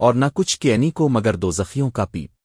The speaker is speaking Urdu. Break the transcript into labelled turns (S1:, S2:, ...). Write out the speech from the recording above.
S1: اور نہ کچھ کینی کو مگر دو زخیوں کا پیپ۔